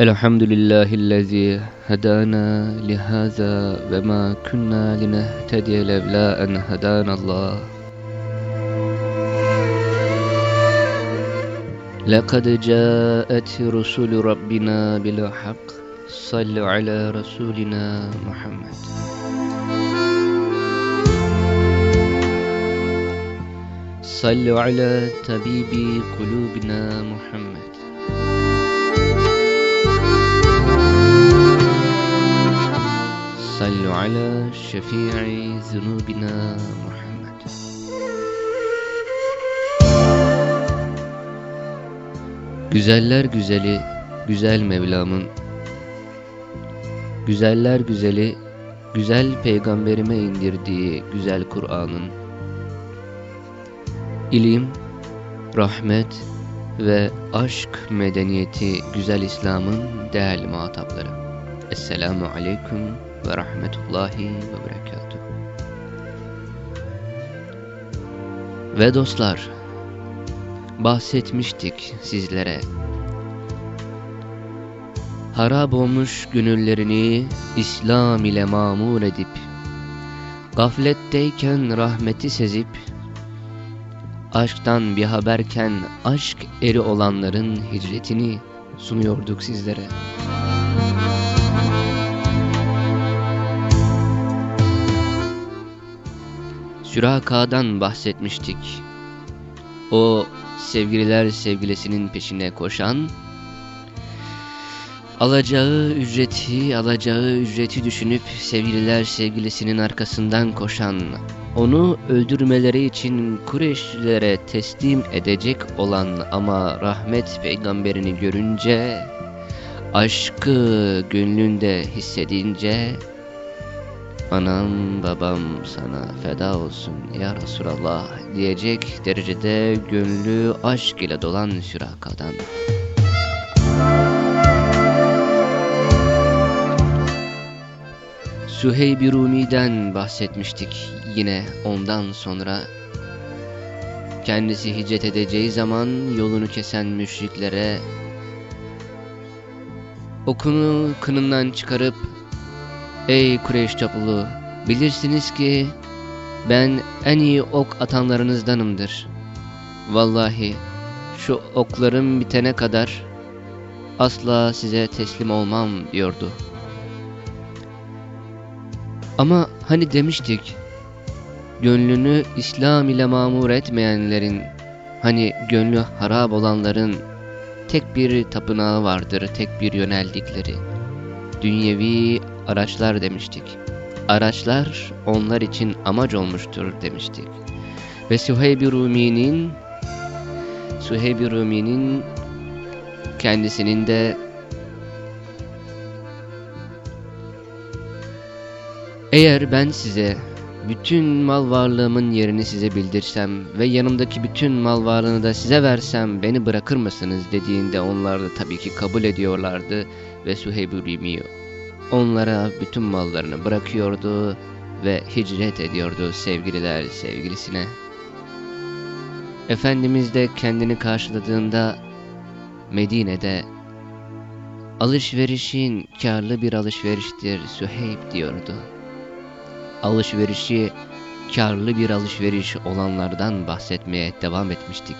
الحمد لله الذي هدانا لهذا وما كنا لنهتدي لولا أن هدانا الله لقد جاءت رسل ربنا بالحق صلوا على رسولنا محمد صلوا على طبيب قلوبنا محمد صلوا على شفيع ذنوبنا محمد Güzeller güzeli, güzel Mevlam'ın Güzeller güzeli, güzel peygamberime indirdiği güzel Kur'an'ın ilim, rahmet ve aşk medeniyeti güzel İslam'ın değerli muhatapları. Esselamu Aleyküm ve Rahmetullahi ve Berekatuhu. Ve dostlar, bahsetmiştik sizlere. Harap olmuş gönüllerini İslam ile mamur edip, gafletteyken rahmeti sezip, aşktan bir haberken aşk eri olanların hicretini sunuyorduk sizlere. Süraka'dan bahsetmiştik. O sevgililer sevgilisinin peşine koşan, alacağı ücreti, alacağı ücreti düşünüp sevgililer sevgilisinin arkasından koşan, onu öldürmeleri için Kureyşlilere teslim edecek olan ama rahmet peygamberini görünce, aşkı gönlünde hissedince, Anam babam sana feda olsun ya Resulallah diyecek derecede gönlü aşk ile dolan sürakadan. Süheyb-i Rumi'den bahsetmiştik yine ondan sonra. Kendisi hicret edeceği zaman yolunu kesen müşriklere okunu kınından çıkarıp Ey Kureyş topluluğu bilirsiniz ki ben en iyi ok atanlarınızdanımdır. Vallahi şu oklarım bitene kadar asla size teslim olmam diyordu. Ama hani demiştik, gönlünü İslam ile mamur etmeyenlerin, hani gönlü harap olanların tek bir tapınağı vardır, tek bir yöneldikleri. Dünyevi araçlar demiştik. Araçlar onlar için amaç olmuştur demiştik. Ve Süheyb-i Rumi'nin Süheyb-i Rumi'nin kendisinin de Eğer ben size bütün mal varlığımın yerini size bildirsem ve yanımdaki bütün mal varlığını da size versem beni bırakır mısınız dediğinde onlar da tabii ki kabul ediyorlardı ve Süheyb-i onlara bütün mallarını bırakıyordu ve hicret ediyordu sevgililer sevgilisine. Efendimiz de kendini karşıladığında Medine'de alışverişin karlı bir alışveriştir Süheyb diyordu. Alışverişi karlı bir alışveriş olanlardan bahsetmeye devam etmiştik.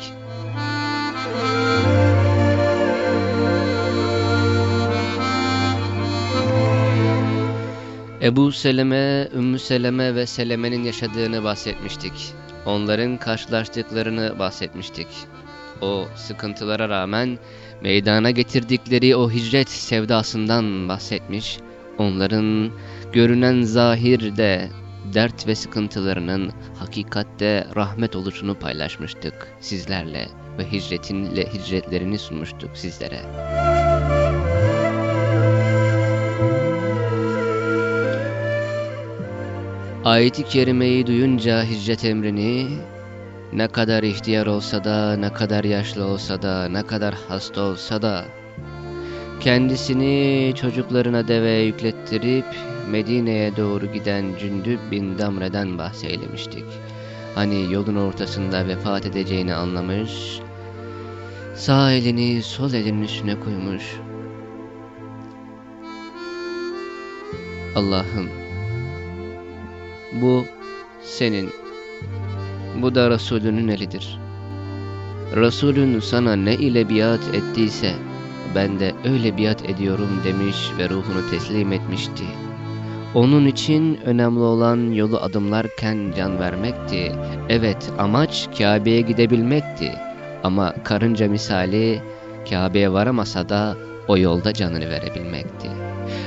Ebu Seleme, Ümmü Seleme ve Seleme'nin yaşadığını bahsetmiştik. Onların karşılaştıklarını bahsetmiştik. O sıkıntılara rağmen meydana getirdikleri o hicret sevdasından bahsetmiş. Onların görünen zahirde dert ve sıkıntılarının hakikatte rahmet oluşunu paylaşmıştık sizlerle ve hicretinle hicretlerini sunmuştuk sizlere. Ayet-i kerimeyi duyunca hicret emrini ne kadar ihtiyar olsa da, ne kadar yaşlı olsa da, ne kadar hasta olsa da kendisini çocuklarına deve yüklettirip Medine'ye doğru giden Cündüb bin Damre'den bahseylemiştik. Hani yolun ortasında vefat edeceğini anlamış, sağ elini sol elinin üstüne koymuş Allah'ım bu senin, bu da Resulünün elidir. Resulün sana ne ile biat ettiyse ben de öyle biat ediyorum demiş ve ruhunu teslim etmişti. Onun için önemli olan yolu adımlarken can vermekti. Evet amaç Kabe'ye gidebilmekti. Ama karınca misali Kabe'ye varamasa da o yolda canını verebilmekti.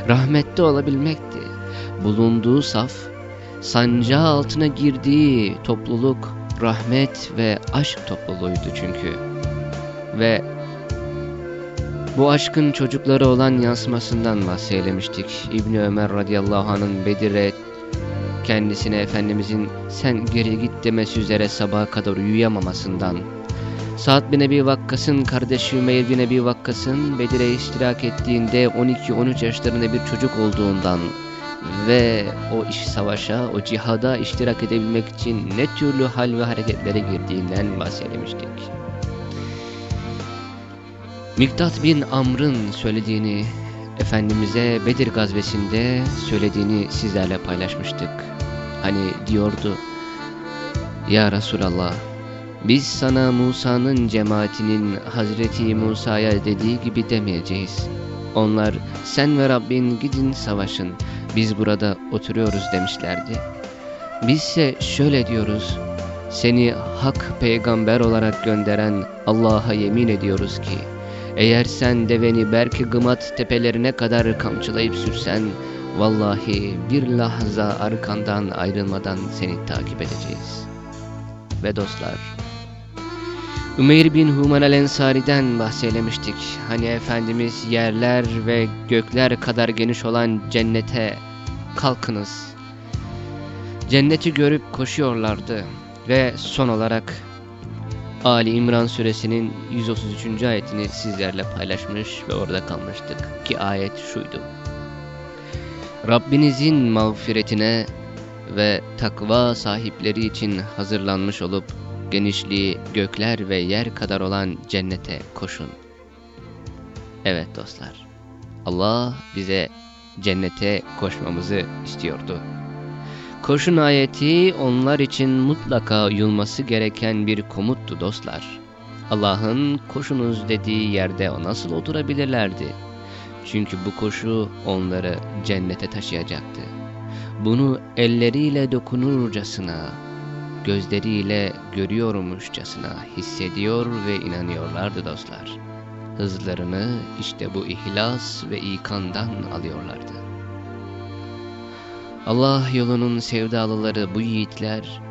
Rahmette olabilmekti. Bulunduğu saf, sancağı altına girdiği topluluk rahmet ve aşk topluluğuydu çünkü. Ve bu aşkın çocukları olan yansımasından bahseylemiştik. İbni Ömer radıyallahu anh'ın Bedir'e kendisine Efendimizin sen geri git demesi üzere sabaha kadar uyuyamamasından, Sa'd bin Ebi Vakkas'ın kardeşi Ümeyr bin Ebi Vakkas'ın Bedir'e iştirak ettiğinde 12-13 yaşlarında bir çocuk olduğundan ve o iş savaşa, o cihada iştirak edebilmek için ne türlü hal ve hareketlere girdiğinden bahsetmiştik. Miktat bin Amr'ın söylediğini, Efendimiz'e Bedir gazvesinde söylediğini sizlerle paylaşmıştık. Hani diyordu, Ya Resulallah, biz sana Musa'nın cemaatinin Hazreti Musa'ya dediği gibi demeyeceğiz. Onlar sen ve Rabbin gidin savaşın, biz burada oturuyoruz demişlerdi. Bizse şöyle diyoruz, seni hak peygamber olarak gönderen Allah'a yemin ediyoruz ki, eğer sen deveni belki Gımat tepelerine kadar kamçılayıp sürsen, vallahi bir lahza arkandan ayrılmadan seni takip edeceğiz. Ve dostlar, Ümeyr bin Human el-Ensari'den bahseylemiştik. Hani Efendimiz yerler ve gökler kadar geniş olan cennete kalkınız. Cenneti görüp koşuyorlardı ve son olarak Ali İmran suresinin 133. ayetini sizlerle paylaşmış ve orada kalmıştık ki ayet şuydu. Rabbinizin mağfiretine ve takva sahipleri için hazırlanmış olup genişliği gökler ve yer kadar olan cennete koşun. Evet dostlar, Allah bize cennete koşmamızı istiyordu. Koşun ayeti onlar için mutlaka uyulması gereken bir komuttu dostlar. Allah'ın koşunuz dediği yerde o nasıl oturabilirlerdi? Çünkü bu koşu onları cennete taşıyacaktı. Bunu elleriyle dokunurcasına, gözleriyle görüyormuşçasına hissediyor ve inanıyorlardı dostlar. Hızlarını işte bu ihlas ve ikandan alıyorlardı. Allah yolunun sevdalıları bu yiğitler,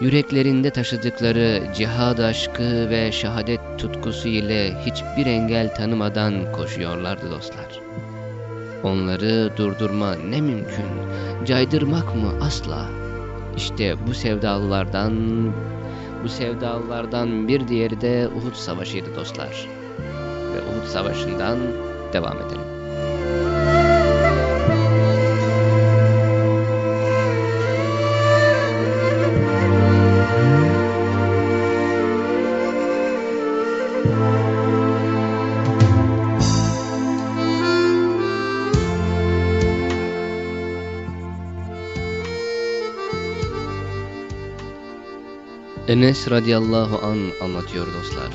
yüreklerinde taşıdıkları cihad aşkı ve şehadet tutkusu ile hiçbir engel tanımadan koşuyorlardı dostlar. Onları durdurma ne mümkün, caydırmak mı asla. İşte bu sevdalılardan, bu sevdalılardan bir diğeri de Uhud Savaşı'ydı dostlar. Ve Uhud Savaşı'ndan devam edelim. Enes radıyallahu an anlatıyor dostlar.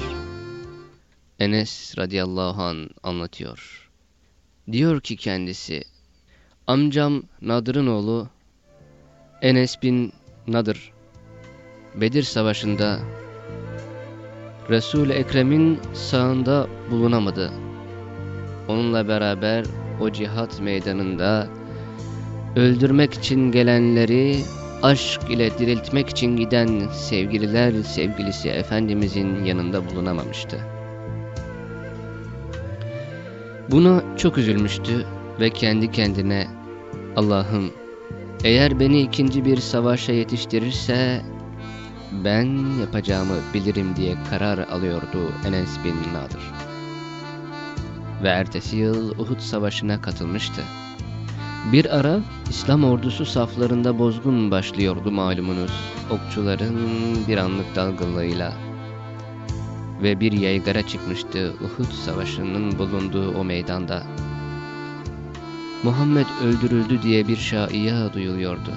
Enes radıyallahu an anlatıyor. Diyor ki kendisi, amcam Nadır'ın oğlu Enes bin Nadır, Bedir Savaşı'nda Resul-i Ekrem'in sağında bulunamadı. Onunla beraber o cihat meydanında öldürmek için gelenleri aşk ile diriltmek için giden sevgililer sevgilisi Efendimizin yanında bulunamamıştı. Buna çok üzülmüştü ve kendi kendine Allah'ım eğer beni ikinci bir savaşa yetiştirirse ben yapacağımı bilirim diye karar alıyordu Enes bin Nadir. Ve ertesi yıl Uhud Savaşı'na katılmıştı. Bir ara İslam ordusu saflarında bozgun başlıyordu malumunuz. Okçuların bir anlık dalgınlığıyla. Ve bir yaygara çıkmıştı Uhud savaşının bulunduğu o meydanda. Muhammed öldürüldü diye bir şaiya duyuluyordu.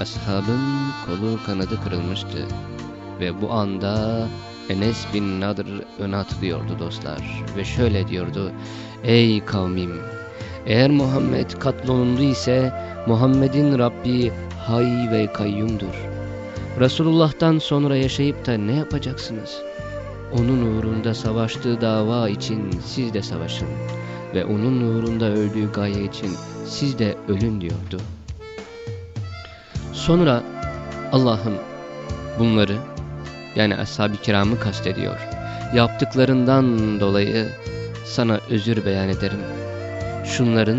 Ashabın kolu kanadı kırılmıştı ve bu anda Enes bin Nadr öne atılıyordu dostlar ve şöyle diyordu Ey kavmim eğer Muhammed katlolundu ise Muhammed'in Rabbi hay ve kayyumdur. Resulullah'tan sonra yaşayıp da ne yapacaksınız? Onun uğrunda savaştığı dava için siz de savaşın ve onun uğrunda öldüğü gaye için siz de ölün diyordu. Sonra Allah'ım bunları yani ashab-ı kiramı kastediyor. Yaptıklarından dolayı sana özür beyan ederim. Şunların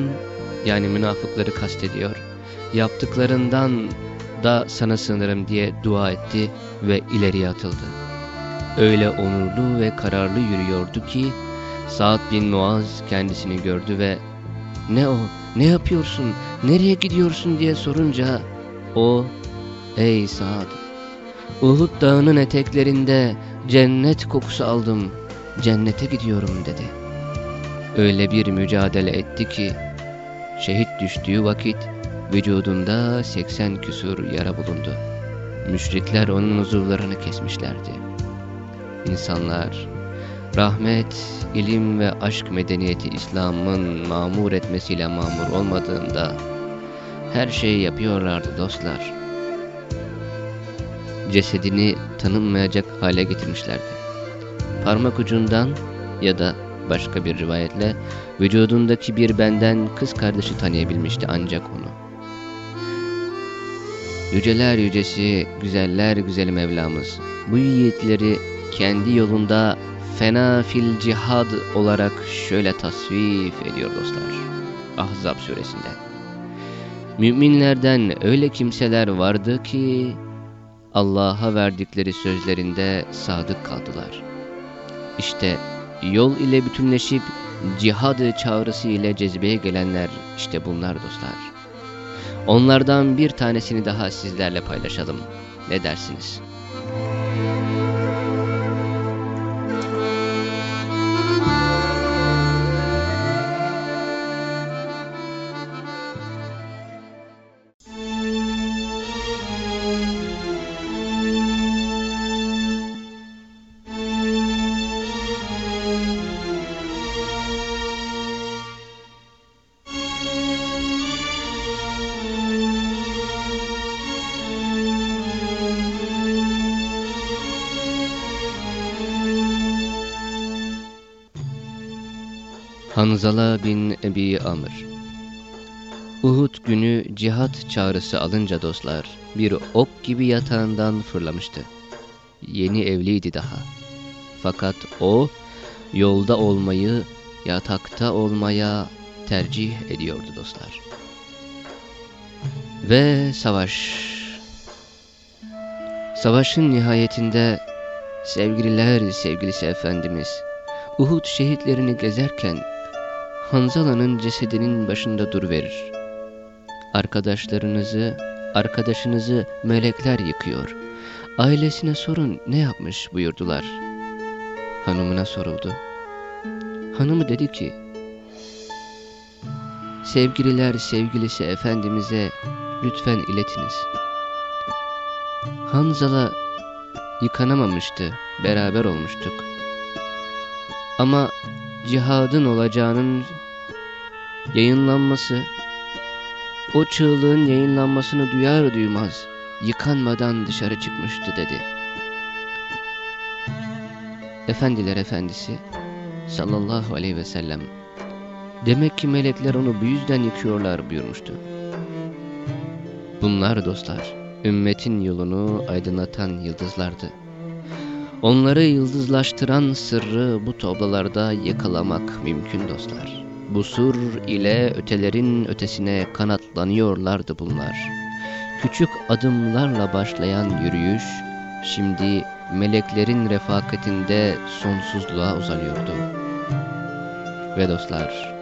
yani münafıkları kastediyor. Yaptıklarından da sana sığınırım diye dua etti ve ileriye atıldı. Öyle onurlu ve kararlı yürüyordu ki Sa'd bin Muaz kendisini gördü ve ''Ne o, ne yapıyorsun, nereye gidiyorsun?'' diye sorunca o ''Ey Sa'd, Uhud dağının eteklerinde cennet kokusu aldım, cennete gidiyorum.'' dedi. Öyle bir mücadele etti ki şehit düştüğü vakit vücudunda 80 küsur yara bulundu. Müşrikler onun uzuvlarını kesmişlerdi. İnsanlar rahmet, ilim ve aşk medeniyeti İslam'ın mamur etmesiyle mamur olmadığında her şeyi yapıyorlardı dostlar. Cesedini tanınmayacak hale getirmişlerdi. Parmak ucundan ya da başka bir rivayetle vücudundaki bir benden kız kardeşi tanıyabilmişti ancak onu. Yüceler yücesi, güzeller güzeli Mevlamız bu yiğitleri kendi yolunda fena fil cihad olarak şöyle tasvif ediyor dostlar. Ahzab suresinde. Müminlerden öyle kimseler vardı ki Allah'a verdikleri sözlerinde sadık kaldılar. İşte yol ile bütünleşip cihad çağrısı ile cezbeye gelenler işte bunlar dostlar. Onlardan bir tanesini daha sizlerle paylaşalım. Ne dersiniz? Hanzala bin Ebi Amr Uhud günü cihat çağrısı alınca dostlar bir ok gibi yatağından fırlamıştı. Yeni evliydi daha. Fakat o yolda olmayı yatakta olmaya tercih ediyordu dostlar. Ve savaş. Savaşın nihayetinde sevgililer sevgilisi Efendimiz Uhud şehitlerini gezerken Hanzala'nın cesedinin başında dur verir. Arkadaşlarınızı, arkadaşınızı melekler yıkıyor. Ailesine sorun ne yapmış buyurdular. Hanımına soruldu. Hanımı dedi ki, Sevgililer sevgilisi Efendimiz'e lütfen iletiniz. Hanzala yıkanamamıştı, beraber olmuştuk. Ama cihadın olacağının yayınlanması, o çığlığın yayınlanmasını duyar duymaz yıkanmadan dışarı çıkmıştı dedi. Efendiler efendisi sallallahu aleyhi ve sellem demek ki melekler onu bu yüzden yıkıyorlar buyurmuştu. Bunlar dostlar ümmetin yolunu aydınlatan yıldızlardı. Onları yıldızlaştıran sırrı bu tablolarda yakalamak mümkün dostlar. Bu sur ile ötelerin ötesine kanatlanıyorlardı bunlar. Küçük adımlarla başlayan yürüyüş, şimdi meleklerin refakatinde sonsuzluğa uzanıyordu. Ve dostlar,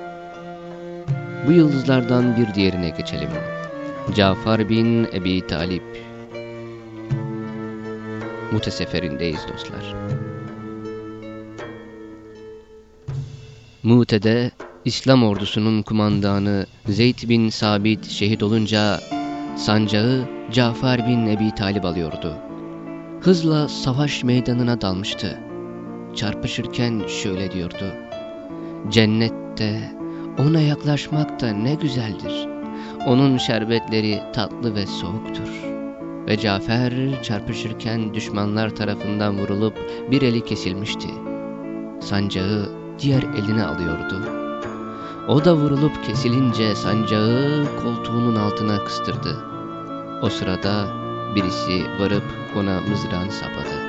bu yıldızlardan bir diğerine geçelim. Cafer bin Ebi Talip Muteseferindeyiz dostlar. Mute'de İslam ordusunun kumandanı Zeyd bin Sabit şehit olunca sancağı Cafer bin Ebi Talib alıyordu. Hızla savaş meydanına dalmıştı. Çarpışırken şöyle diyordu. Cennette ona yaklaşmak da ne güzeldir. Onun şerbetleri tatlı ve soğuktur. Ve Cafer çarpışırken düşmanlar tarafından vurulup bir eli kesilmişti. Sancağı diğer eline alıyordu. O da vurulup kesilince sancağı koltuğunun altına kıstırdı. O sırada birisi varıp ona mızrağını sapladı.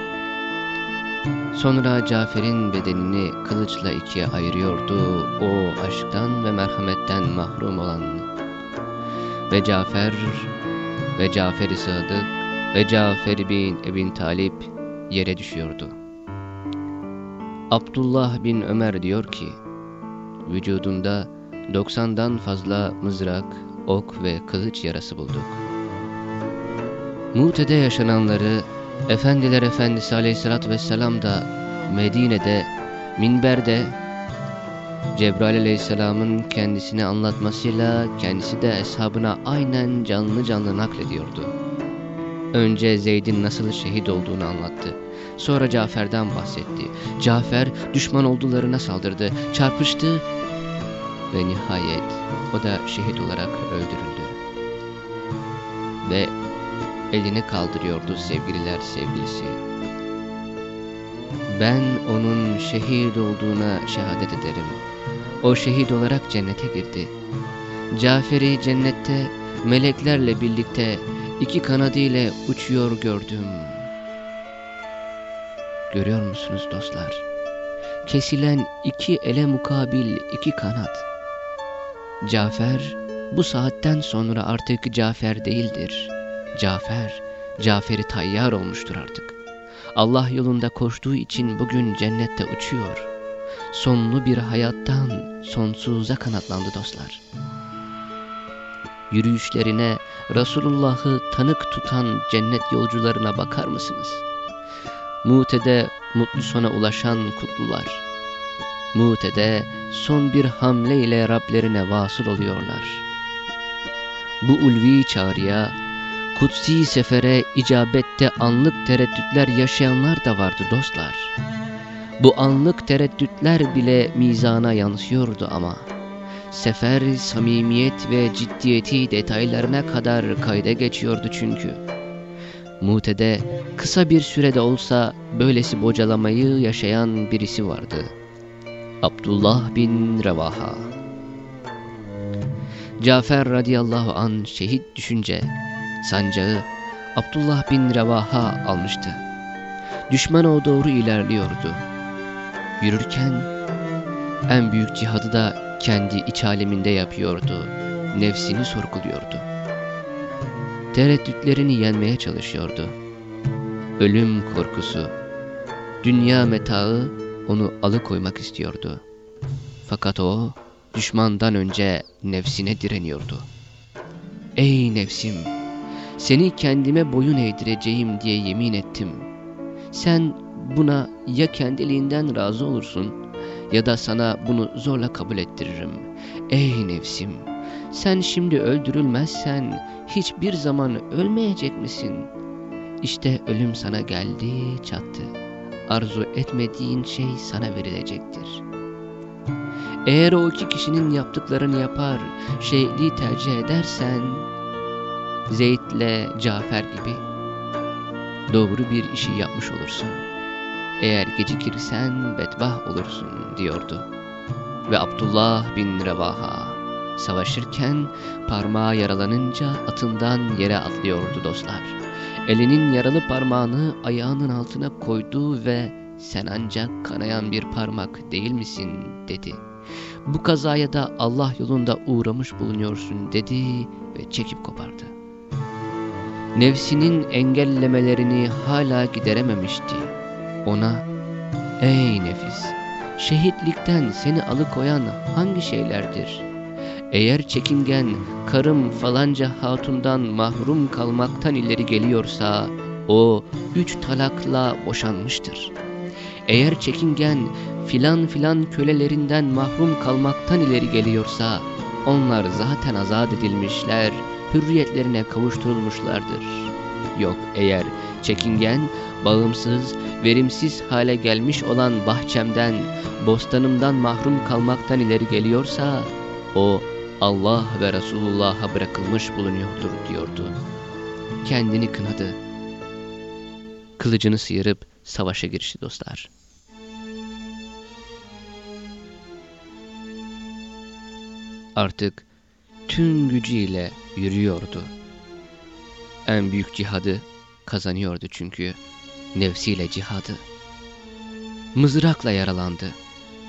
Sonra Cafer'in bedenini kılıçla ikiye ayırıyordu o aşktan ve merhametten mahrum olan. Ve Cafer ve Cafer-i ve Cafer bin Ebin Talip yere düşüyordu. Abdullah bin Ömer diyor ki, vücudunda 90'dan fazla mızrak, ok ve kılıç yarası bulduk. Mute'de yaşananları Efendiler Efendisi Aleyhisselatü Vesselam da Medine'de, minberde Cebrail Aleyhisselam'ın kendisini anlatmasıyla kendisi de eshabına aynen canlı canlı naklediyordu. Önce Zeyd'in nasıl şehit olduğunu anlattı. Sonra Cafer'den bahsetti. Cafer düşman ordularına saldırdı, çarpıştı ve nihayet o da şehit olarak öldürüldü. Ve elini kaldırıyordu sevgililer sevgilisi. Ben onun şehit olduğuna şehadet ederim. O şehit olarak cennete girdi. Cafer'i cennette meleklerle birlikte iki kanadı ile uçuyor gördüm. Görüyor musunuz dostlar? Kesilen iki ele mukabil iki kanat. Cafer bu saatten sonra artık Cafer değildir. Cafer, Cafer-i Tayyar olmuştur artık. Allah yolunda koştuğu için bugün cennette uçuyor. Sonlu bir hayattan sonsuza kanatlandı dostlar. Yürüyüşlerine Resulullah'ı tanık tutan cennet yolcularına bakar mısınız? Mute'de mutlu sona ulaşan kutlular. Mute'de son bir hamle ile Rablerine vasıl oluyorlar. Bu ulvi çağrıya, kutsi sefere icabette anlık tereddütler yaşayanlar da vardı dostlar. Bu anlık tereddütler bile mizana yansıyordu ama. Sefer samimiyet ve ciddiyeti detaylarına kadar kayda geçiyordu çünkü. Mute'de kısa bir sürede olsa böylesi bocalamayı yaşayan birisi vardı. Abdullah bin Revaha. Cafer radıyallahu an şehit düşünce sancağı Abdullah bin Revaha almıştı. Düşman o doğru ilerliyordu. Yürürken en büyük cihadı da kendi iç aleminde yapıyordu. Nefsini sorguluyordu. Tereddütlerini yenmeye çalışıyordu. Ölüm korkusu, dünya metaı onu alıkoymak istiyordu. Fakat o düşmandan önce nefsine direniyordu. Ey nefsim! Seni kendime boyun eğdireceğim diye yemin ettim. Sen buna ya kendiliğinden razı olursun ya da sana bunu zorla kabul ettiririm. Ey nefsim! Sen şimdi öldürülmezsen hiçbir zaman ölmeyecek misin? İşte ölüm sana geldi, çattı. Arzu etmediğin şey sana verilecektir. Eğer o iki kişinin yaptıklarını yapar, şeyliği tercih edersen, Zeyd'le Cafer gibi doğru bir işi yapmış olursun. Eğer gecikirsen bedbah olursun diyordu. Ve Abdullah bin Revaha savaşırken parmağı yaralanınca atından yere atlıyordu dostlar. Elinin yaralı parmağını ayağının altına koydu ve sen ancak kanayan bir parmak değil misin dedi. Bu kazaya da Allah yolunda uğramış bulunuyorsun dedi ve çekip kopardı. Nefsinin engellemelerini hala giderememişti. Ona, ey nefis, şehitlikten seni alıkoyan hangi şeylerdir? Eğer çekingen, karım falanca hatundan mahrum kalmaktan ileri geliyorsa, o üç talakla boşanmıştır. Eğer çekingen filan filan kölelerinden mahrum kalmaktan ileri geliyorsa, onlar zaten azat edilmişler, hürriyetlerine kavuşturulmuşlardır. Yok eğer çekingen, bağımsız, verimsiz hale gelmiş olan bahçemden, bostanımdan mahrum kalmaktan ileri geliyorsa, o Allah ve Resulullah'a bırakılmış bulunuyordur diyordu. Kendini kınadı. Kılıcını sıyırıp savaşa girişti dostlar. Artık tüm gücüyle yürüyordu. En büyük cihadı kazanıyordu çünkü nefsiyle cihadı. Mızrakla yaralandı,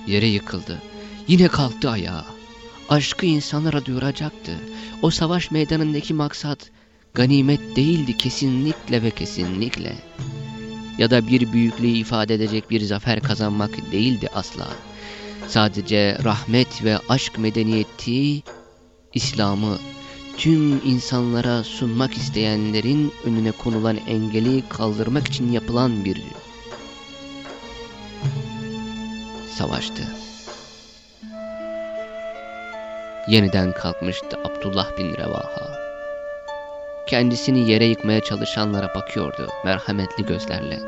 yere yıkıldı, yine kalktı ayağa. Aşkı insanlara duyuracaktı. O savaş meydanındaki maksat ganimet değildi kesinlikle ve kesinlikle. Ya da bir büyüklüğü ifade edecek bir zafer kazanmak değildi asla. Sadece rahmet ve aşk medeniyeti, İslam'ı tüm insanlara sunmak isteyenlerin önüne konulan engeli kaldırmak için yapılan bir savaştı. Yeniden kalkmıştı Abdullah bin Revaha. Kendisini yere yıkmaya çalışanlara bakıyordu merhametli gözlerle.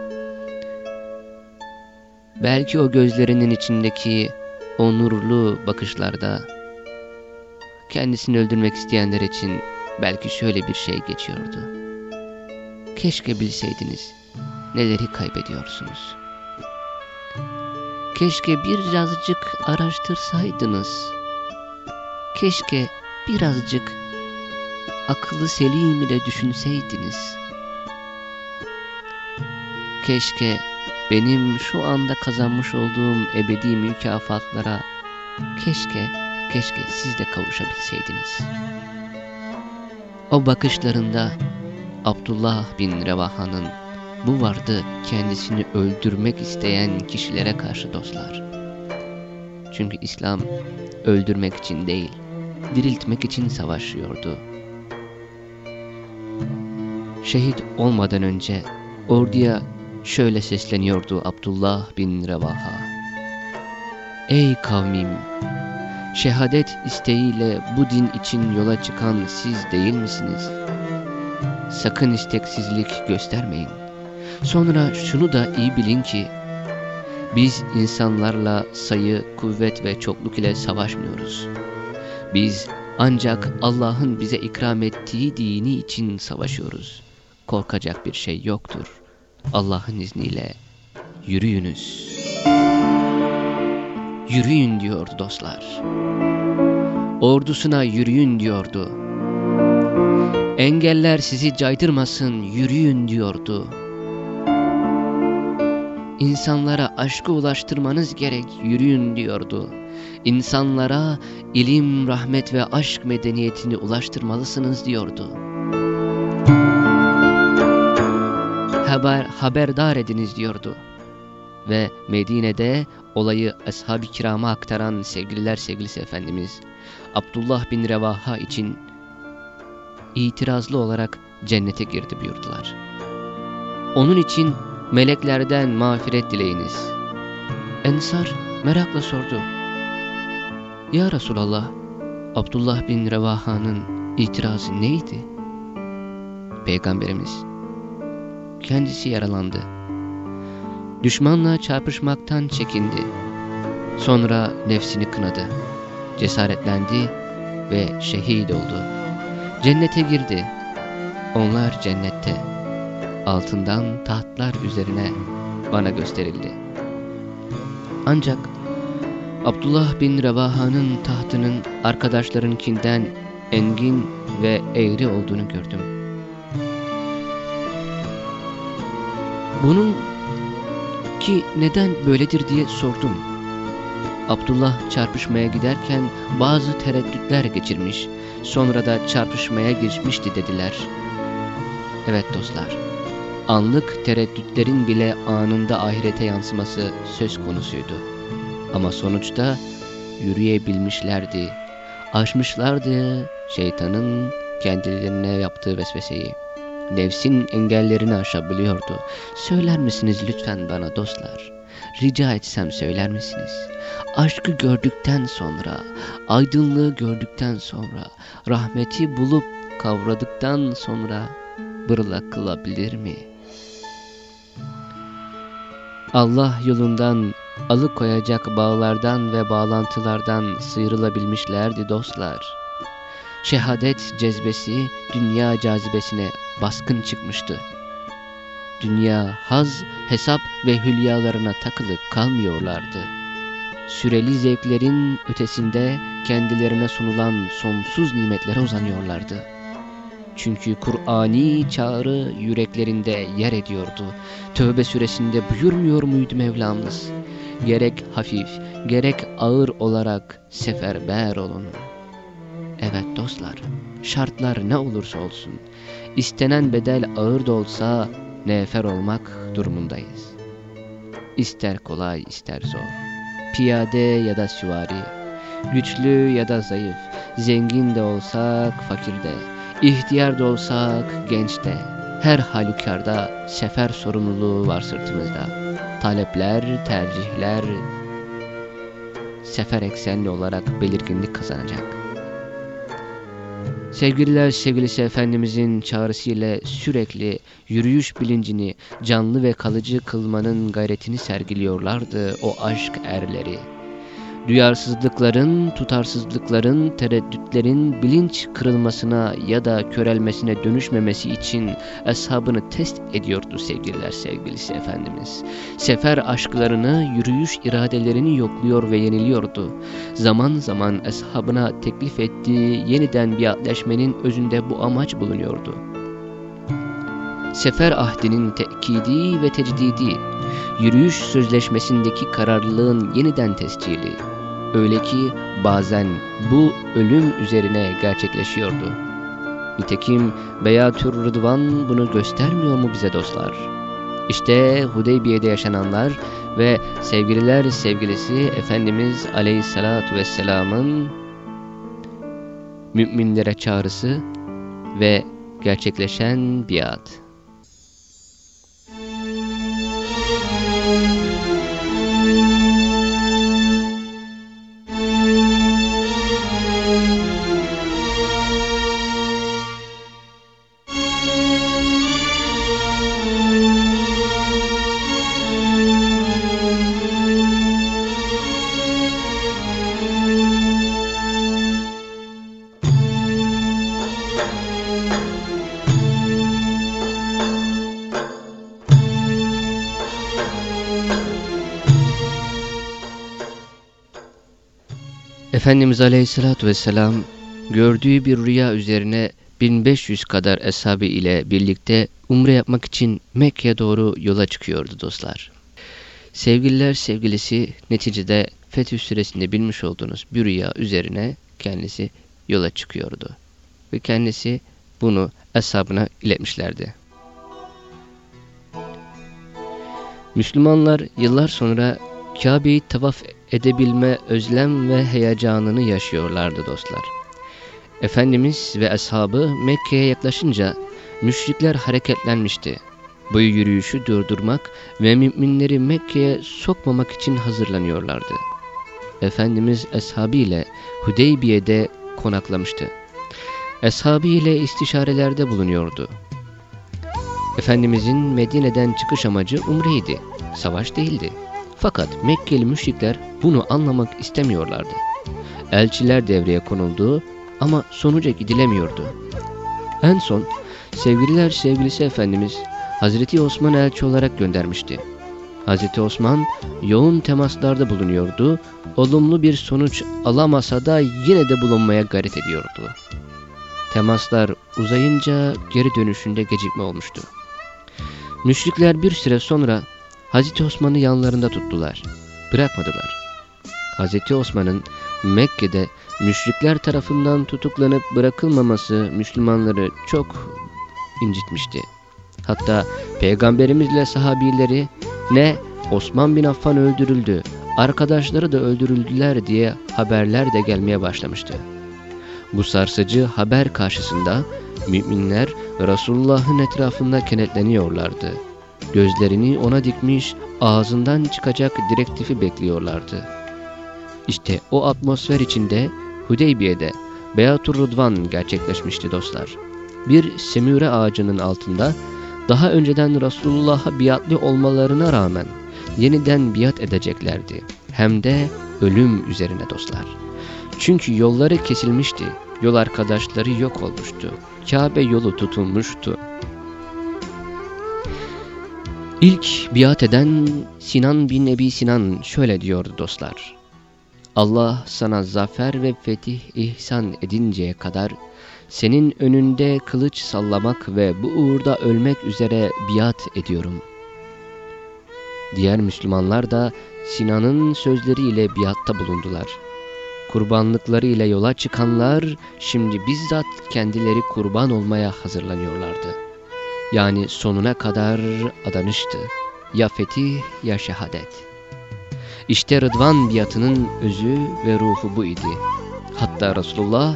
Belki o gözlerinin içindeki o nurlu bakışlarda kendisini öldürmek isteyenler için belki şöyle bir şey geçiyordu. Keşke bilseydiniz neleri kaybediyorsunuz. Keşke birazcık araştırsaydınız. Keşke birazcık akıllı selim ile düşünseydiniz. Keşke benim şu anda kazanmış olduğum ebedi mükafatlara keşke, keşke siz de kavuşabilseydiniz. O bakışlarında Abdullah bin Revaha'nın bu vardı kendisini öldürmek isteyen kişilere karşı dostlar. Çünkü İslam öldürmek için değil, diriltmek için savaşıyordu. Şehit olmadan önce orduya şöyle sesleniyordu Abdullah bin Revaha. Ey kavmim! Şehadet isteğiyle bu din için yola çıkan siz değil misiniz? Sakın isteksizlik göstermeyin. Sonra şunu da iyi bilin ki, biz insanlarla sayı, kuvvet ve çokluk ile savaşmıyoruz. Biz ancak Allah'ın bize ikram ettiği dini için savaşıyoruz. Korkacak bir şey yoktur. Allah'ın izniyle yürüyünüz. Yürüyün diyordu dostlar. Ordusuna yürüyün diyordu. Engeller sizi caydırmasın, yürüyün diyordu. İnsanlara aşkı ulaştırmanız gerek, yürüyün diyordu. İnsanlara ilim, rahmet ve aşk medeniyetini ulaştırmalısınız diyordu. Haber, haberdar ediniz diyordu. Ve Medine'de olayı ashab-ı kirama aktaran sevgililer sevgilisi Efendimiz Abdullah bin Revaha için itirazlı olarak cennete girdi buyurdular. Onun için meleklerden mağfiret dileyiniz. Ensar merakla sordu. Ya Resulallah, Abdullah bin Revaha'nın itirazı neydi? Peygamberimiz, kendisi yaralandı. Düşmanla çarpışmaktan çekindi. Sonra nefsini kınadı. Cesaretlendi ve şehit oldu. Cennete girdi. Onlar cennette. Altından tahtlar üzerine bana gösterildi. Ancak Abdullah bin Revaha'nın tahtının arkadaşlarınkinden engin ve eğri olduğunu gördüm. Bunun ki neden böyledir diye sordum. Abdullah çarpışmaya giderken bazı tereddütler geçirmiş, sonra da çarpışmaya girişmişti dediler. Evet dostlar, anlık tereddütlerin bile anında ahirete yansıması söz konusuydu. Ama sonuçta yürüyebilmişlerdi, aşmışlardı şeytanın kendilerine yaptığı vesveseyi. Nefsin engellerini aşabiliyordu. Söyler misiniz lütfen bana dostlar? rica etsem söyler misiniz? Aşkı gördükten sonra, aydınlığı gördükten sonra, rahmeti bulup kavradıktan sonra bırakılabilir mi? Allah yolundan alıkoyacak bağlardan ve bağlantılardan sıyrılabilmişlerdi dostlar. Şehadet cezbesi dünya cazibesine baskın çıkmıştı. Dünya, haz, hesap ve hülyalarına takılı kalmıyorlardı. Süreli zevklerin ötesinde kendilerine sunulan sonsuz nimetlere uzanıyorlardı. Çünkü Kur'ani çağrı yüreklerinde yer ediyordu. Tövbe süresinde buyurmuyor muydu Mevlamız? Gerek hafif, gerek ağır olarak seferber olun. Evet dostlar, şartlar ne olursa olsun, istenen bedel ağır da olsa nefer olmak durumundayız. İster kolay ister zor, piyade ya da süvari, güçlü ya da zayıf, zengin de olsak fakir de, ihtiyar da olsak genç de, her halükarda sefer sorumluluğu var sırtımızda. Talepler, tercihler sefer eksenli olarak belirginlik kazanacak. Sevgililer sevgilisi Efendimizin çağrısıyla sürekli yürüyüş bilincini canlı ve kalıcı kılmanın gayretini sergiliyorlardı o aşk erleri. Duyarsızlıkların, tutarsızlıkların, tereddütlerin bilinç kırılmasına ya da körelmesine dönüşmemesi için eshabını test ediyordu sevgililer sevgilisi Efendimiz. Sefer aşklarını, yürüyüş iradelerini yokluyor ve yeniliyordu. Zaman zaman eshabına teklif ettiği yeniden biatleşmenin özünde bu amaç bulunuyordu. Sefer ahdinin tekidi ve tecdidi, yürüyüş sözleşmesindeki kararlılığın yeniden tescili, Öyle ki bazen bu ölüm üzerine gerçekleşiyordu. Nitekim Beyatür Rıdvan bunu göstermiyor mu bize dostlar? İşte Hudeybiye'de yaşananlar ve sevgililer sevgilisi Efendimiz Aleyhisselatü Vesselam'ın müminlere çağrısı ve gerçekleşen biat. Efendimiz Aleyhisselatü Vesselam gördüğü bir rüya üzerine 1500 kadar eshabı ile birlikte umre yapmak için Mekke'ye doğru yola çıkıyordu dostlar. Sevgililer sevgilisi neticede Fetih Suresi'nde bilmiş olduğunuz bir rüya üzerine kendisi yola çıkıyordu. Ve kendisi bunu eshabına iletmişlerdi. Müslümanlar yıllar sonra Kabe'yi tavaf edebilme özlem ve heyecanını yaşıyorlardı dostlar. Efendimiz ve ashabı Mekke'ye yaklaşınca müşrikler hareketlenmişti. Bu yürüyüşü durdurmak ve müminleri Mekke'ye sokmamak için hazırlanıyorlardı. Efendimiz ashabı ile Hudeybiye'de konaklamıştı. Ashabı ile istişarelerde bulunuyordu. Efendimizin Medine'den çıkış amacı umreydi, savaş değildi. Fakat Mekkeli müşrikler bunu anlamak istemiyorlardı. Elçiler devreye konuldu ama sonuca gidilemiyordu. En son sevgililer sevgilisi Efendimiz Hazreti Osman elçi olarak göndermişti. Hazreti Osman yoğun temaslarda bulunuyordu, olumlu bir sonuç alamasa da yine de bulunmaya gayret ediyordu. Temaslar uzayınca geri dönüşünde gecikme olmuştu. Müşrikler bir süre sonra Hazreti Osman'ı yanlarında tuttular. Bırakmadılar. Hazreti Osman'ın Mekke'de müşrikler tarafından tutuklanıp bırakılmaması Müslümanları çok incitmişti. Hatta peygamberimizle sahabileri ne Osman bin Affan öldürüldü, arkadaşları da öldürüldüler diye haberler de gelmeye başlamıştı. Bu sarsıcı haber karşısında müminler Resulullah'ın etrafında kenetleniyorlardı. Gözlerini ona dikmiş, ağzından çıkacak direktifi bekliyorlardı. İşte o atmosfer içinde Hudeybiye'de Beyatur Rıdvan gerçekleşmişti dostlar. Bir semüre ağacının altında daha önceden Resulullah'a biatli olmalarına rağmen yeniden biat edeceklerdi. Hem de ölüm üzerine dostlar. Çünkü yolları kesilmişti, yol arkadaşları yok olmuştu, Kabe yolu tutulmuştu. İlk biat eden Sinan bin Ebi Sinan şöyle diyordu dostlar. Allah sana zafer ve fetih ihsan edinceye kadar senin önünde kılıç sallamak ve bu uğurda ölmek üzere biat ediyorum. Diğer Müslümanlar da Sinan'ın sözleriyle biatta bulundular. Kurbanlıkları ile yola çıkanlar şimdi bizzat kendileri kurban olmaya hazırlanıyorlardı. Yani sonuna kadar adanıştı. Ya fetih ya şehadet. İşte Rıdvan biatının özü ve ruhu bu idi. Hatta Resulullah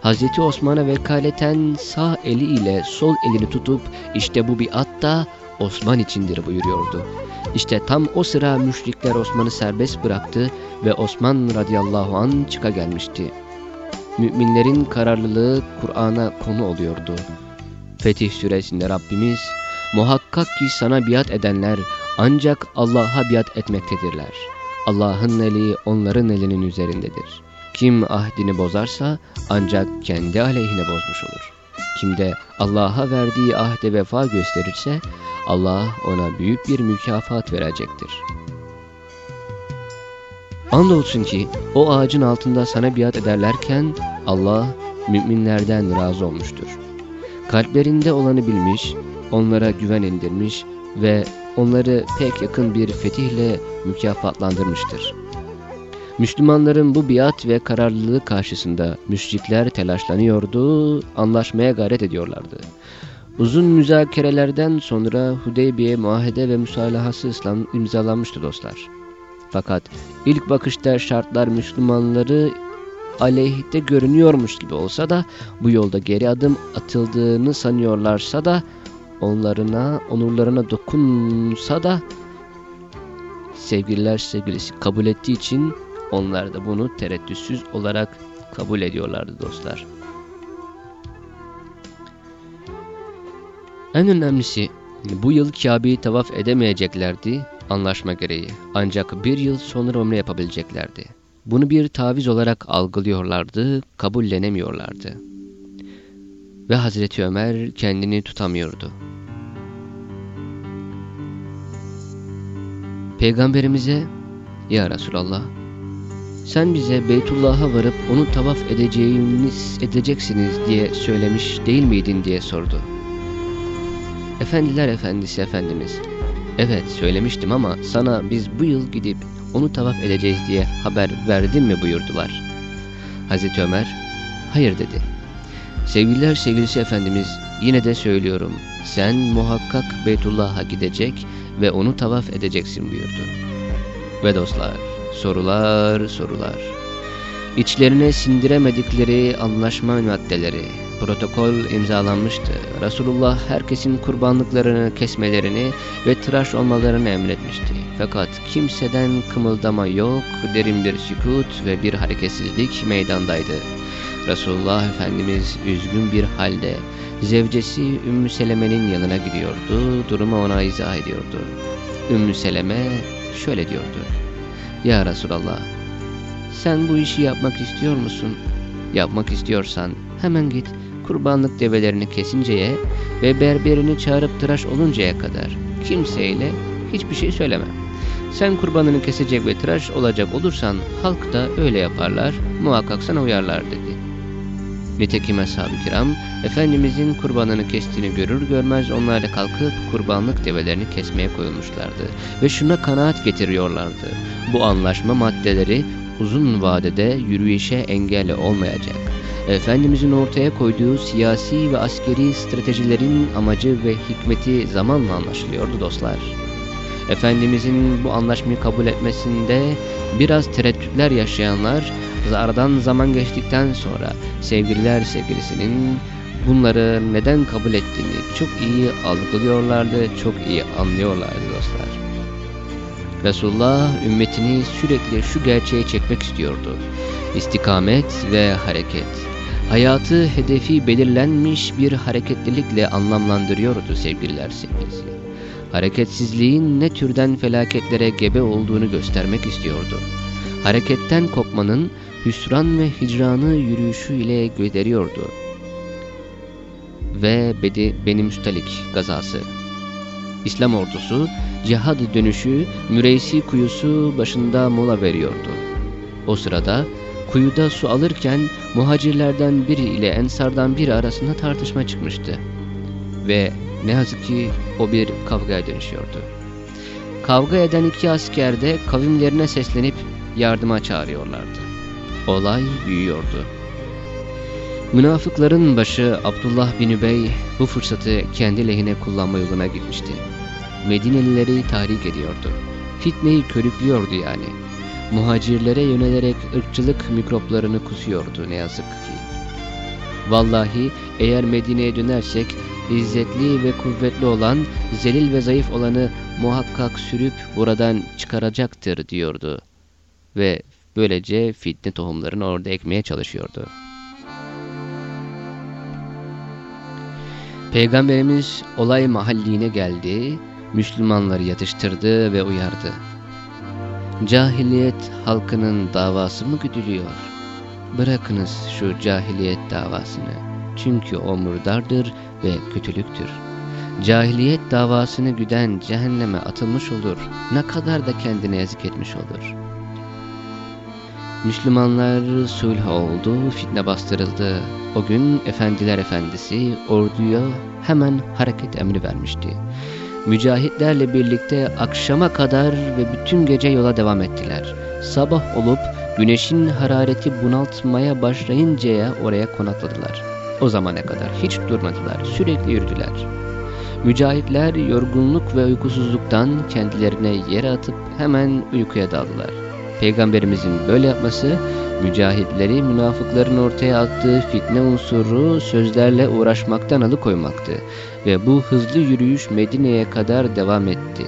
Hazreti Osman'a vekaleten sağ eli ile sol elini tutup işte bu biat da Osman içindir buyuruyordu. İşte tam o sıra müşrikler Osman'ı serbest bıraktı ve Osman radıyallahu an çıka gelmişti. Müminlerin kararlılığı Kur'an'a konu oluyordu. Fetih suresinde Rabbimiz muhakkak ki sana biat edenler ancak Allah'a biat etmektedirler. Allah'ın eli onların elinin üzerindedir. Kim ahdini bozarsa ancak kendi aleyhine bozmuş olur. Kim de Allah'a verdiği ahde vefa gösterirse Allah ona büyük bir mükafat verecektir. Andolsun ki o ağacın altında sana biat ederlerken Allah müminlerden razı olmuştur. Kalplerinde olanı bilmiş, onlara güven indirmiş ve onları pek yakın bir fetihle mükafatlandırmıştır. Müslümanların bu biat ve kararlılığı karşısında müşrikler telaşlanıyordu, anlaşmaya gayret ediyorlardı. Uzun müzakerelerden sonra Hudeybiye muahede ve müsalahası İslam imzalanmıştı dostlar. Fakat ilk bakışta şartlar Müslümanları aleyhte görünüyormuş gibi olsa da bu yolda geri adım atıldığını sanıyorlarsa da onlarına, onurlarına dokunsa da sevgililer sevgilisi kabul ettiği için onlar da bunu tereddütsüz olarak kabul ediyorlardı dostlar. En önemlisi bu yıl Kabe'yi tavaf edemeyeceklerdi anlaşma gereği. Ancak bir yıl sonra umre yapabileceklerdi. Bunu bir taviz olarak algılıyorlardı, kabullenemiyorlardı. Ve Hazreti Ömer kendini tutamıyordu. Peygamberimize, Ya Resulallah, sen bize Beytullah'a varıp onu tavaf edeceğiniz, edeceksiniz diye söylemiş değil miydin diye sordu. Efendiler efendisi efendimiz, evet söylemiştim ama sana biz bu yıl gidip onu tavaf edeceğiz diye haber verdim mi buyurdular. Hazreti Ömer, hayır dedi. Sevgililer sevgilisi efendimiz yine de söylüyorum, sen muhakkak Beytullah'a gidecek ve onu tavaf edeceksin buyurdu. Ve dostlar, sorular sorular. İçlerine sindiremedikleri anlaşma maddeleri, protokol imzalanmıştı. Resulullah herkesin kurbanlıklarını kesmelerini ve tıraş olmalarını emretmişti. Fakat kimseden kımıldama yok, derin bir sükut ve bir hareketsizlik meydandaydı. Resulullah Efendimiz üzgün bir halde zevcesi Ümmü Seleme'nin yanına gidiyordu, durumu ona izah ediyordu. Ümmü Seleme şöyle diyordu. Ya Resulallah, sen bu işi yapmak istiyor musun? Yapmak istiyorsan hemen git kurbanlık develerini kesinceye ve berberini çağırıp tıraş oluncaya kadar kimseyle hiçbir şey söyleme. Sen kurbanını kesecek ve tıraş olacak olursan halk da öyle yaparlar, muhakkak sana uyarlar dedi. Nitekim ashab-ı kiram, Efendimizin kurbanını kestiğini görür görmez onlarla kalkıp kurbanlık develerini kesmeye koyulmuşlardı ve şuna kanaat getiriyorlardı. Bu anlaşma maddeleri uzun vadede yürüyüşe engel olmayacak. Efendimizin ortaya koyduğu siyasi ve askeri stratejilerin amacı ve hikmeti zamanla anlaşılıyordu dostlar. Efendimizin bu anlaşmayı kabul etmesinde biraz tereddütler yaşayanlar aradan zaman geçtikten sonra sevgililer sevgilisinin bunları neden kabul ettiğini çok iyi algılıyorlardı, çok iyi anlıyorlardı dostlar. Resulullah ümmetini sürekli şu gerçeğe çekmek istiyordu. İstikamet ve hareket. Hayatı hedefi belirlenmiş bir hareketlilikle anlamlandırıyordu sevgililer sevgilisi. Hareketsizliğin ne türden felaketlere gebe olduğunu göstermek istiyordu. Hareketten kopmanın hüsran ve hicranı yürüyüşüyle göderiyordu. Ve Bedi Beni Müstalik gazası. İslam ordusu cihad dönüşü Müreysi kuyusu başında mola veriyordu. O sırada kuyuda su alırken muhacirlerden biri ile ensardan biri arasında tartışma çıkmıştı. Ve ne yazık ki o bir kavgaya dönüşüyordu. Kavga eden iki asker de kavimlerine seslenip yardıma çağırıyorlardı. Olay büyüyordu. Münafıkların başı Abdullah bin Übey bu fırsatı kendi lehine kullanma yoluna gitmişti. Medinelileri tahrik ediyordu. Fitneyi körüklüyordu yani. Muhacirlere yönelerek ırkçılık mikroplarını kusuyordu ne yazık ki. Vallahi eğer Medine'ye dönersek izzetli ve kuvvetli olan, zelil ve zayıf olanı muhakkak sürüp buradan çıkaracaktır diyordu. Ve böylece fitne tohumlarını orada ekmeye çalışıyordu. Peygamberimiz olay mahalline geldi, Müslümanları yatıştırdı ve uyardı. Cahiliyet halkının davası mı güdülüyor? Bırakınız şu cahiliyet davasını. Çünkü o murdardır ve kötülüktür. Cahiliyet davasını güden cehenneme atılmış olur. Ne kadar da kendine yazık etmiş olur. Müslümanlar sulh oldu, fitne bastırıldı. O gün Efendiler Efendisi orduya hemen hareket emri vermişti. Mücahitlerle birlikte akşama kadar ve bütün gece yola devam ettiler. Sabah olup güneşin harareti bunaltmaya başlayıncaya oraya konakladılar. O zamana kadar hiç durmadılar, sürekli yürüdüler. Mücahitler yorgunluk ve uykusuzluktan kendilerine yere atıp hemen uykuya daldılar. Peygamberimizin böyle yapması mücahitleri münafıkların ortaya attığı fitne unsuru sözlerle uğraşmaktan alıkoymaktı ve bu hızlı yürüyüş Medine'ye kadar devam etti.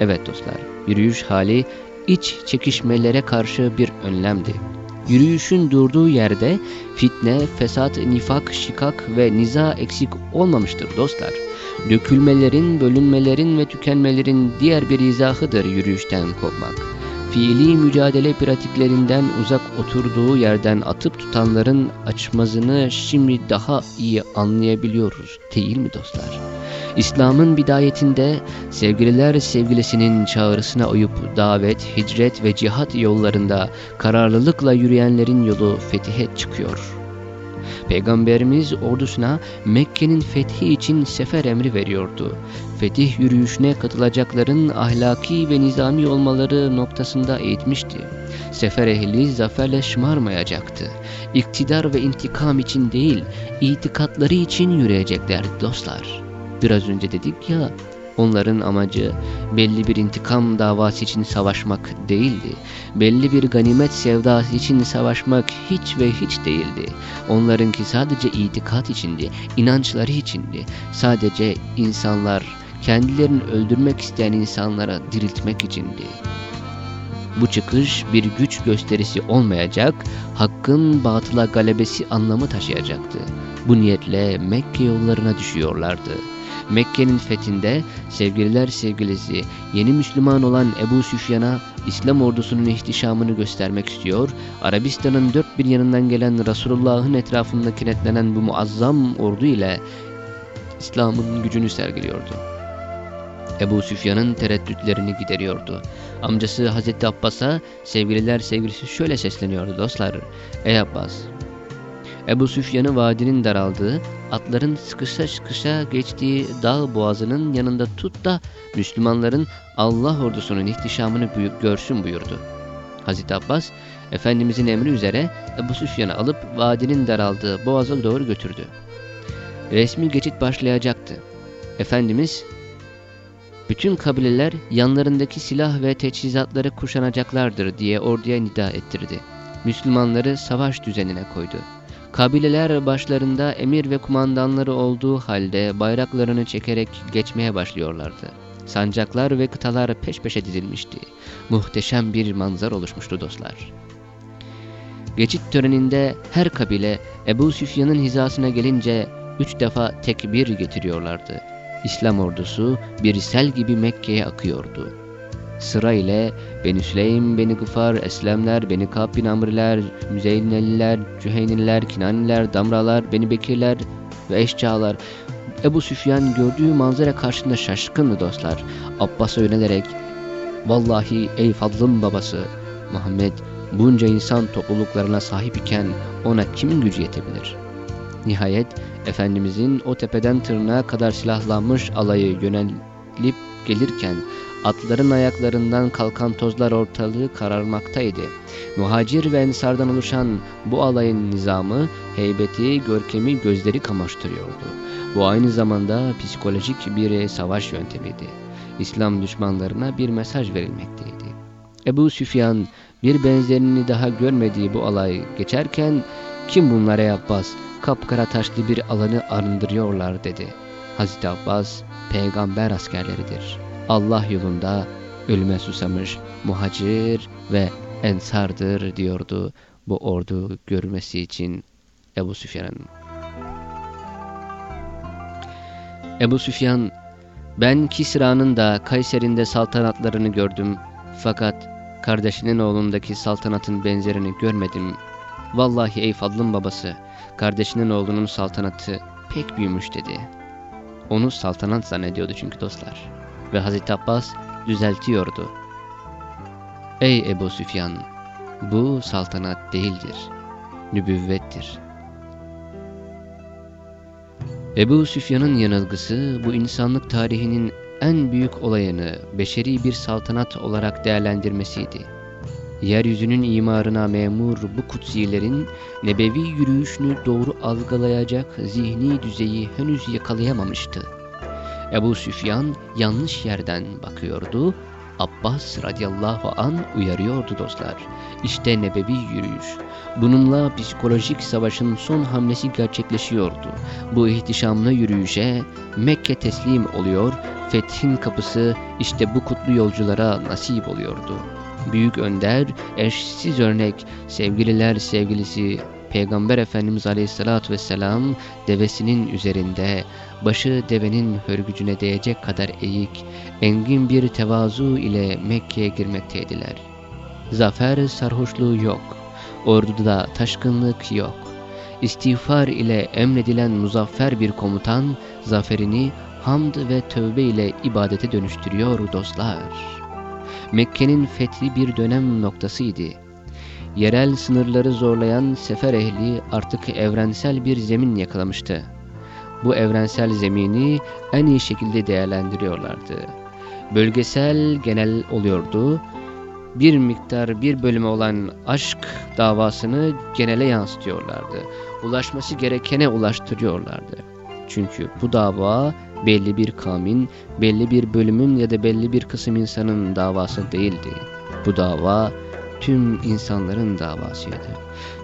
Evet dostlar, yürüyüş hali iç çekişmelere karşı bir önlemdi. Yürüyüşün durduğu yerde fitne, fesat, nifak, şikak ve niza eksik olmamıştır dostlar. Dökülmelerin, bölünmelerin ve tükenmelerin diğer bir izahıdır yürüyüşten kopmak fiili mücadele pratiklerinden uzak oturduğu yerden atıp tutanların açmazını şimdi daha iyi anlayabiliyoruz değil mi dostlar? İslam'ın bidayetinde sevgililer sevgilisinin çağrısına uyup davet, hicret ve cihat yollarında kararlılıkla yürüyenlerin yolu fetihe çıkıyor.'' Peygamberimiz ordusuna Mekke'nin fethi için sefer emri veriyordu. Fetih yürüyüşüne katılacakların ahlaki ve nizami olmaları noktasında eğitmişti. Sefer ehli zaferle şımarmayacaktı. İktidar ve intikam için değil, itikatları için yürüyeceklerdi dostlar. Biraz önce dedik ya, Onların amacı belli bir intikam davası için savaşmak değildi. Belli bir ganimet sevdası için savaşmak hiç ve hiç değildi. Onlarınki sadece itikat içindi, inançları içindi. Sadece insanlar, kendilerini öldürmek isteyen insanlara diriltmek içindi. Bu çıkış bir güç gösterisi olmayacak, hakkın batıla galebesi anlamı taşıyacaktı. Bu niyetle Mekke yollarına düşüyorlardı. Mekke'nin fethinde sevgililer sevgilisi yeni Müslüman olan Ebu Süfyan'a İslam ordusunun ihtişamını göstermek istiyor. Arabistan'ın dört bir yanından gelen Resulullah'ın etrafında kinetlenen bu muazzam ordu ile İslam'ın gücünü sergiliyordu. Ebu Süfyan'ın tereddütlerini gideriyordu. Amcası Hazreti Abbas'a sevgililer sevgilisi şöyle sesleniyordu dostlar. Ey Abbas Ebu Süfyan'ı vadinin daraldığı, atların sıkışa sıkışa geçtiği dağ boğazının yanında tut da Müslümanların Allah ordusunun ihtişamını görsün buyurdu. Hazreti Abbas, Efendimizin emri üzere Ebu Süfyan'ı alıp vadinin daraldığı boğaza doğru götürdü. Resmi geçit başlayacaktı. Efendimiz, bütün kabileler yanlarındaki silah ve teçhizatları kuşanacaklardır diye orduya nida ettirdi. Müslümanları savaş düzenine koydu Kabileler başlarında emir ve kumandanları olduğu halde bayraklarını çekerek geçmeye başlıyorlardı. Sancaklar ve kıtalar peş peşe dizilmişti. Muhteşem bir manzara oluşmuştu dostlar. Geçit töreninde her kabile Ebu Süfyan'ın hizasına gelince üç defa tekbir getiriyorlardı. İslam ordusu bir sel gibi Mekke'ye akıyordu. Sıra ile Beni Süleym, Beni Gıfar, Eslemler, Beni Kab bin Amriler, Müzeyneliler, Cüheynililer, Kinaniler, Damralar, Beni Bekirler ve Eşcalar. Ebu Süfyan gördüğü manzara karşısında şaşkındı dostlar. Abbas'a yönelerek Vallahi ey fadlım babası Muhammed bunca insan topluluklarına sahip iken ona kimin gücü yetebilir? Nihayet Efendimizin o tepeden tırnağa kadar silahlanmış alayı yönelip gelirken atların ayaklarından kalkan tozlar ortalığı kararmaktaydı. Muhacir ve ensardan oluşan bu alayın nizamı, heybeti, görkemi gözleri kamaştırıyordu. Bu aynı zamanda psikolojik bir savaş yöntemiydi. İslam düşmanlarına bir mesaj verilmekteydi. Ebu Süfyan bir benzerini daha görmediği bu alay geçerken kim bunlara Abbas kapkara taşlı bir alanı arındırıyorlar dedi. Hazreti Abbas peygamber askerleridir. Allah yolunda ölüme susamış muhacir ve ensardır diyordu bu ordu görmesi için Ebu Süfyan'ın. Ebu Süfyan ben Kisra'nın da Kayser'in de saltanatlarını gördüm fakat kardeşinin oğlundaki saltanatın benzerini görmedim. Vallahi ey Fadlın babası, kardeşinin oğlunun saltanatı pek büyümüş dedi. Onu saltanat zannediyordu çünkü dostlar. Ve Hazreti Abbas düzeltiyordu. Ey Ebu Süfyan, bu saltanat değildir, nübüvvettir. Ebu Süfyan'ın yanılgısı bu insanlık tarihinin en büyük olayını beşeri bir saltanat olarak değerlendirmesiydi. Yeryüzünün imarına memur bu kutsilerin nebevi yürüyüşünü doğru algılayacak zihni düzeyi henüz yakalayamamıştı. Ebu Süfyan yanlış yerden bakıyordu, Abbas radıyallahu an uyarıyordu dostlar. İşte nebevi yürüyüş. Bununla psikolojik savaşın son hamlesi gerçekleşiyordu. Bu ihtişamlı yürüyüşe Mekke teslim oluyor, fethin kapısı işte bu kutlu yolculara nasip oluyordu. Büyük önder, eşsiz örnek, sevgililer sevgilisi Peygamber Efendimiz Aleyhisselatü Vesselam devesinin üzerinde başı devenin hörgücüne değecek kadar eğik, engin bir tevazu ile Mekke'ye girmekteydiler. Zafer sarhoşluğu yok, orduda taşkınlık yok. İstiğfar ile emredilen muzaffer bir komutan zaferini hamd ve tövbe ile ibadete dönüştürüyor dostlar. Mekke'nin fethi bir dönem noktasıydı. Yerel sınırları zorlayan sefer ehli artık evrensel bir zemin yakalamıştı. Bu evrensel zemini en iyi şekilde değerlendiriyorlardı. Bölgesel genel oluyordu. Bir miktar bir bölüme olan aşk davasını genele yansıtıyorlardı. Ulaşması gerekene ulaştırıyorlardı. Çünkü bu dava belli bir kavmin, belli bir bölümün ya da belli bir kısım insanın davası değildi. Bu dava tüm insanların davasıydı.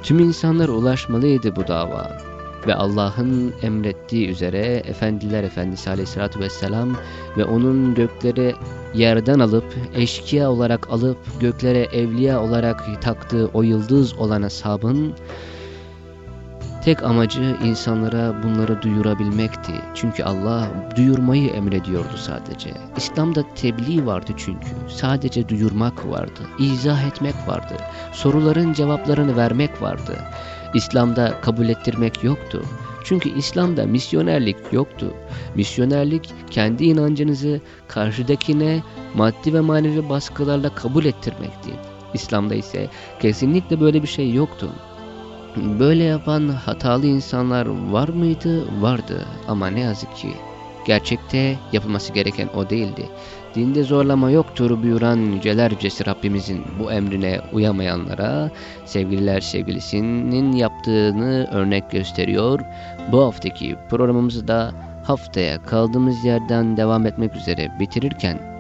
Tüm insanlar ulaşmalıydı bu dava. Ve Allah'ın emrettiği üzere Efendiler Efendisi Aleyhisselatü Vesselam ve onun göklere yerden alıp eşkıya olarak alıp göklere evliya olarak taktığı o yıldız olan ashabın Tek amacı insanlara bunları duyurabilmekti. Çünkü Allah duyurmayı emrediyordu sadece. İslam'da tebliğ vardı çünkü. Sadece duyurmak vardı. izah etmek vardı. Soruların cevaplarını vermek vardı. İslam'da kabul ettirmek yoktu. Çünkü İslam'da misyonerlik yoktu. Misyonerlik kendi inancınızı karşıdakine maddi ve manevi baskılarla kabul ettirmekti. İslam'da ise kesinlikle böyle bir şey yoktu. Böyle yapan hatalı insanlar var mıydı? Vardı ama ne yazık ki gerçekte yapılması gereken o değildi. Dinde zorlama yoktur buyuran yüceler yücesi Rabbimizin bu emrine uyamayanlara sevgililer sevgilisinin yaptığını örnek gösteriyor. Bu haftaki programımızı da haftaya kaldığımız yerden devam etmek üzere bitirirken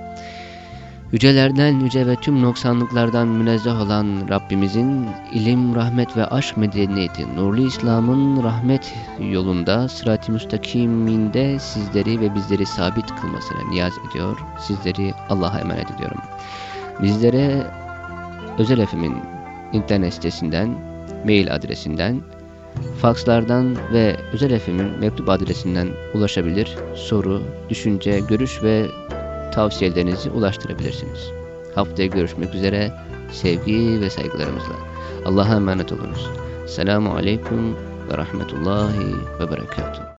Yücelerden yüce ve tüm noksanlıklardan münezzeh olan Rabbimizin ilim, rahmet ve aşk medeniyeti, nurlu İslam'ın rahmet yolunda sırat-ı müstakiminde sizleri ve bizleri sabit kılmasına niyaz ediyor. Sizleri Allah'a emanet ediyorum. Bizlere Özel Efem'in internet sitesinden, mail adresinden, fakslardan ve Özel Efem'in mektup adresinden ulaşabilir, soru, düşünce, görüş ve tavsiyelerinizi ulaştırabilirsiniz. Haftaya görüşmek üzere sevgi ve saygılarımızla. Allah'a emanet olunuz. Selamun Aleyküm ve Rahmetullahi ve Berekatuhu.